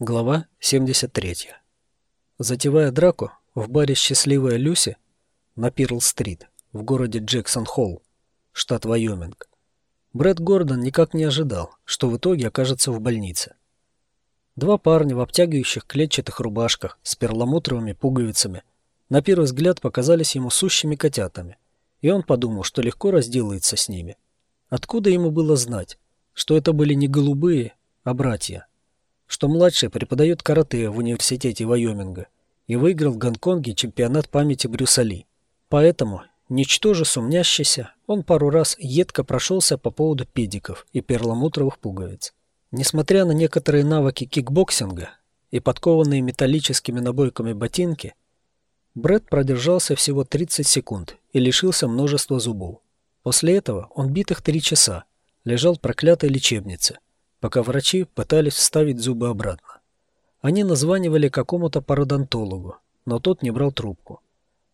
Глава 73. Затевая драку в баре «Счастливая Люси» на Пирл-стрит в городе Джексон-Холл, штат Вайоминг, Брэд Гордон никак не ожидал, что в итоге окажется в больнице. Два парня в обтягивающих клетчатых рубашках с перламутровыми пуговицами на первый взгляд показались ему сущими котятами, и он подумал, что легко разделается с ними. Откуда ему было знать, что это были не голубые, а братья? Что младший преподает карате в университете Вайоминга и выиграл в Гонконге чемпионат памяти Брюса Ли. Поэтому, ничтоже сумняшеся, он пару раз едко прошелся по поводу педиков и перламутровых пуговиц. Несмотря на некоторые навыки кикбоксинга и подкованные металлическими набойками ботинки, Брэд продержался всего 30 секунд и лишился множества зубов. После этого он битых три часа лежал в проклятой лечебнице – пока врачи пытались вставить зубы обратно. Они названивали какому-то пародонтологу, но тот не брал трубку.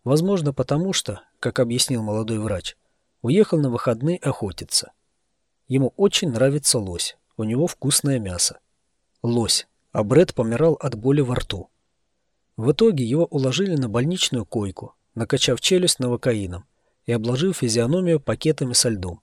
Возможно, потому что, как объяснил молодой врач, уехал на выходные охотиться. Ему очень нравится лось, у него вкусное мясо. Лось, а Бред помирал от боли во рту. В итоге его уложили на больничную койку, накачав челюсть новокаином и обложив физиономию пакетами со льдом.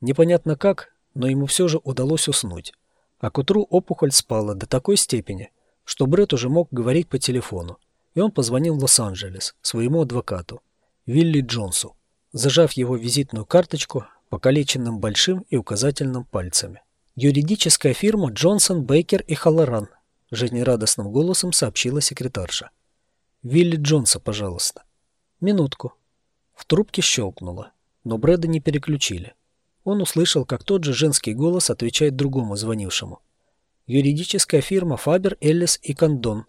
Непонятно как, но ему все же удалось уснуть. А к утру опухоль спала до такой степени, что Бред уже мог говорить по телефону, и он позвонил в Лос-Анджелес своему адвокату, Вилли Джонсу, зажав его визитную карточку покалеченным большим и указательным пальцами. «Юридическая фирма Джонсон, Бейкер и Халлоран», жизнерадостным голосом сообщила секретарша. «Вилли Джонса, пожалуйста». «Минутку». В трубке щелкнуло, но Брэда не переключили. Он услышал, как тот же женский голос отвечает другому звонившему. «Юридическая фирма Фабер, Эллис и Кондон».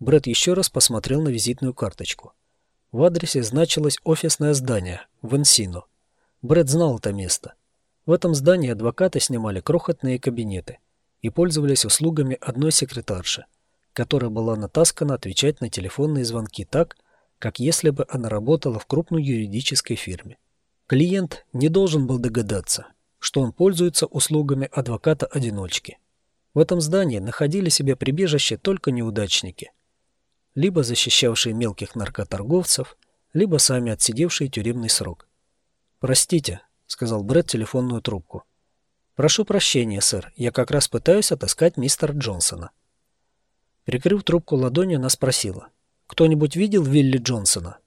Брэд еще раз посмотрел на визитную карточку. В адресе значилось офисное здание в Энсино. Брэд знал это место. В этом здании адвокаты снимали крохотные кабинеты и пользовались услугами одной секретарши, которая была натаскана отвечать на телефонные звонки так, как если бы она работала в крупной юридической фирме. Клиент не должен был догадаться, что он пользуется услугами адвоката-одиночки. В этом здании находили себе прибежище только неудачники, либо защищавшие мелких наркоторговцев, либо сами отсидевшие тюремный срок. «Простите», — сказал Брэд телефонную трубку. «Прошу прощения, сэр, я как раз пытаюсь отыскать мистера Джонсона». Прикрыв трубку ладонью, она спросила. «Кто-нибудь видел Вилли Джонсона?»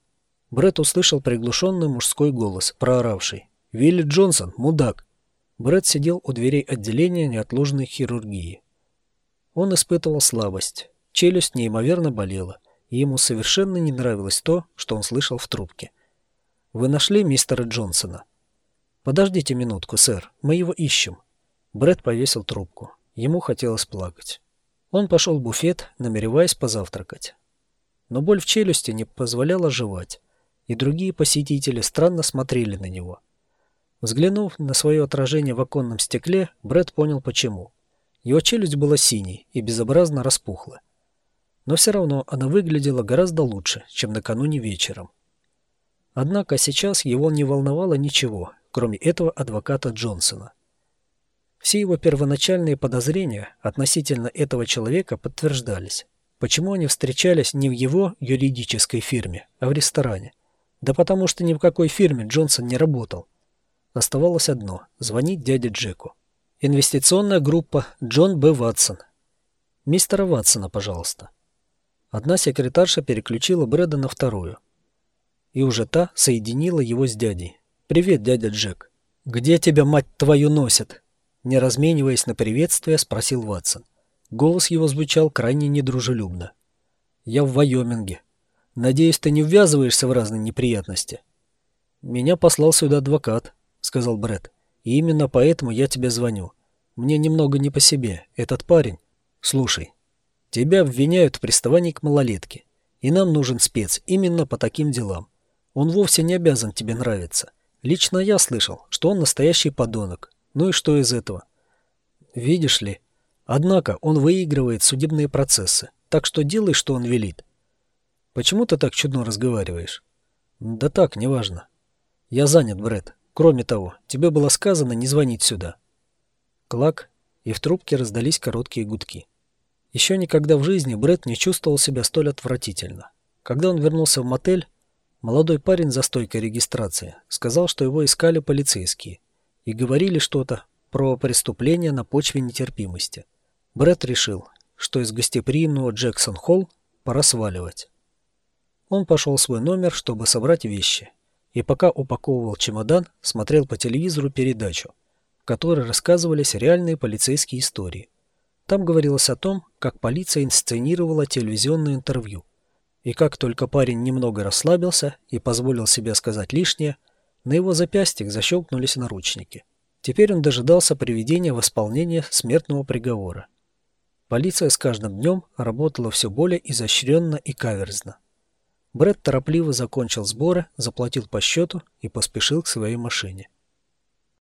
Брэд услышал приглушенный мужской голос, прооравший. «Вилли Джонсон, мудак!» Брэд сидел у дверей отделения неотложной хирургии. Он испытывал слабость. Челюсть неимоверно болела, и ему совершенно не нравилось то, что он слышал в трубке. «Вы нашли мистера Джонсона?» «Подождите минутку, сэр, мы его ищем». Брэд повесил трубку. Ему хотелось плакать. Он пошел в буфет, намереваясь позавтракать. Но боль в челюсти не позволяла жевать и другие посетители странно смотрели на него. Взглянув на свое отражение в оконном стекле, Брэд понял почему. Его челюсть была синей и безобразно распухла. Но все равно она выглядела гораздо лучше, чем накануне вечером. Однако сейчас его не волновало ничего, кроме этого адвоката Джонсона. Все его первоначальные подозрения относительно этого человека подтверждались. Почему они встречались не в его юридической фирме, а в ресторане? Да потому что ни в какой фирме Джонсон не работал. Оставалось одно – звонить дяде Джеку. Инвестиционная группа Джон Б. Ватсон. Мистера Ватсона, пожалуйста. Одна секретарша переключила Брэда на вторую. И уже та соединила его с дядей. «Привет, дядя Джек». «Где тебя, мать твою, носит?» Не размениваясь на приветствие, спросил Ватсон. Голос его звучал крайне недружелюбно. «Я в Вайоминге», Надеюсь, ты не ввязываешься в разные неприятности. Меня послал сюда адвокат, сказал Бред. И именно поэтому я тебе звоню. Мне немного не по себе. Этот парень... Слушай, тебя обвиняют в приставании к малолетке. И нам нужен спец именно по таким делам. Он вовсе не обязан тебе нравиться. Лично я слышал, что он настоящий подонок. Ну и что из этого? Видишь ли, однако он выигрывает судебные процессы, так что делай, что он велит. Почему ты так чудно разговариваешь? Да так, неважно. Я занят, Брэд. Кроме того, тебе было сказано не звонить сюда. Клак, и в трубке раздались короткие гудки. Еще никогда в жизни Брэд не чувствовал себя столь отвратительно. Когда он вернулся в мотель, молодой парень за стойкой регистрации сказал, что его искали полицейские и говорили что-то про преступление на почве нетерпимости. Брэд решил, что из гостеприимного Джексон-Холл пора сваливать. Он пошел в свой номер, чтобы собрать вещи, и пока упаковывал чемодан, смотрел по телевизору передачу, в которой рассказывались реальные полицейские истории. Там говорилось о том, как полиция инсценировала телевизионное интервью, и как только парень немного расслабился и позволил себе сказать лишнее, на его запястьях защелкнулись наручники. Теперь он дожидался приведения в исполнение смертного приговора. Полиция с каждым днем работала все более изощренно и каверзно. Брэд торопливо закончил сборы, заплатил по счету и поспешил к своей машине.